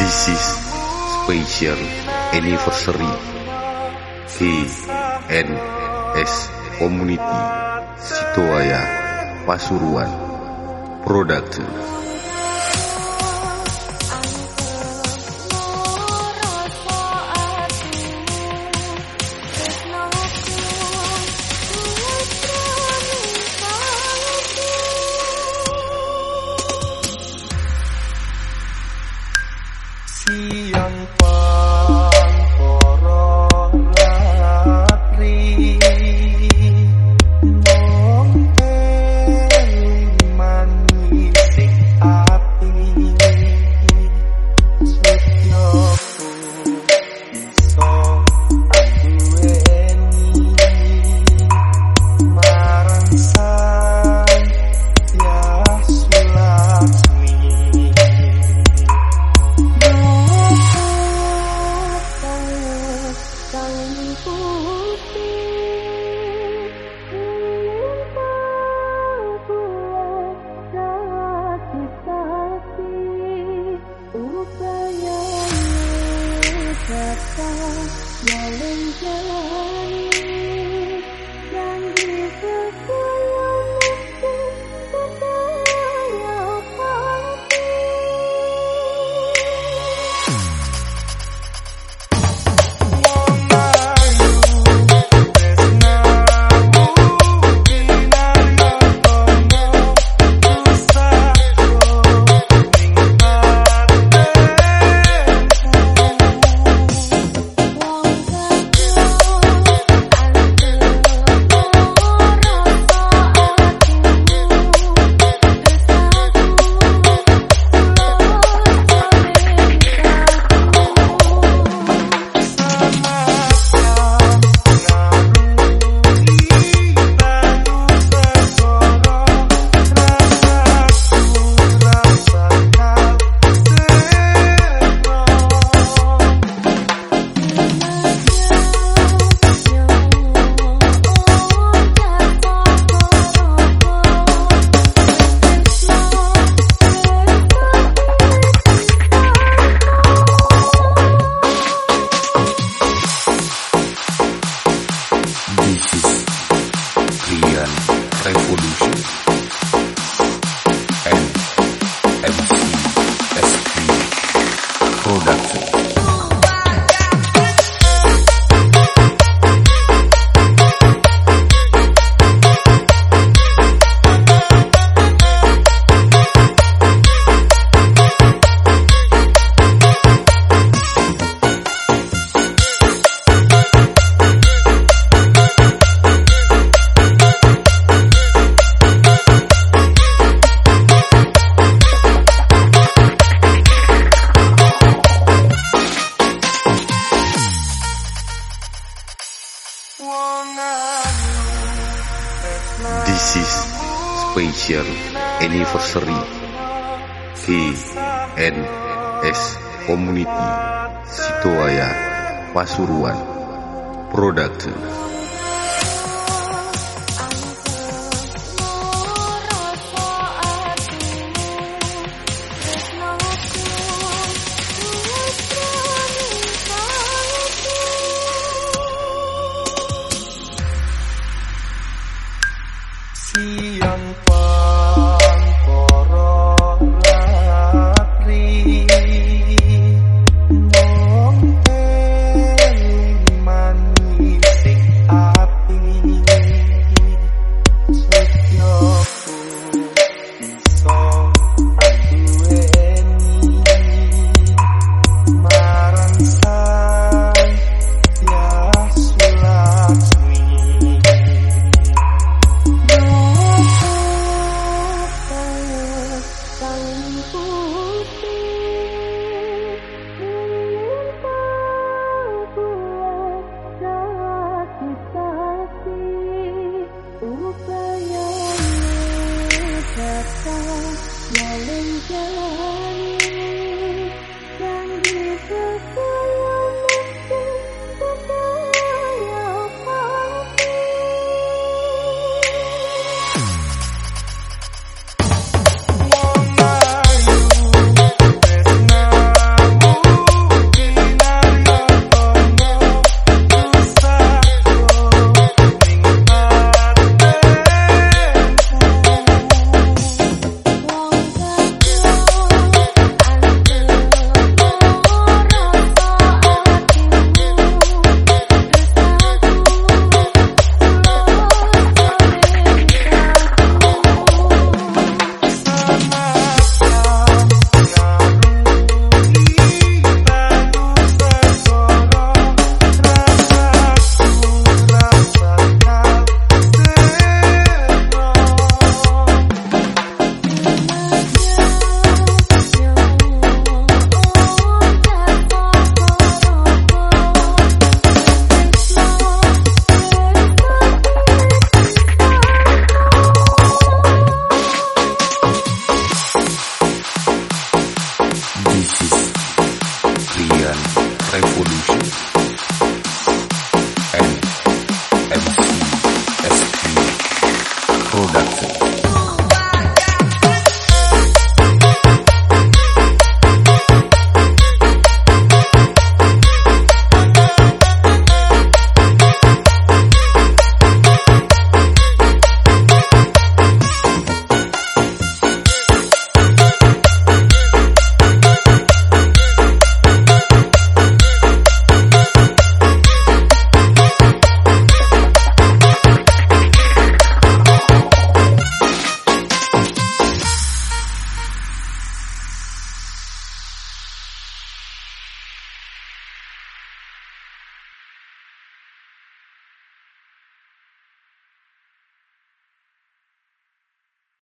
This is special anniversary GNS Community Situaya Pasuruan Production This Production special anniversary GNS Community Situaya Pasuruan. Production siang